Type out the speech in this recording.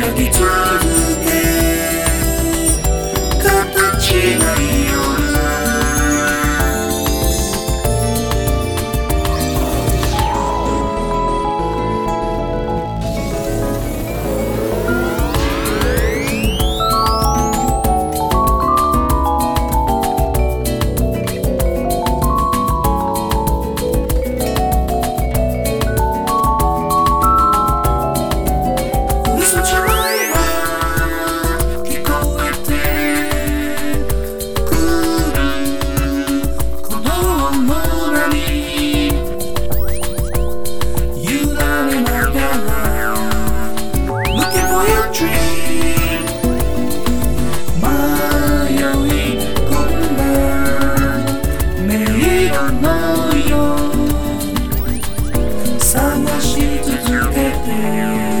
will be traveling. Thank you.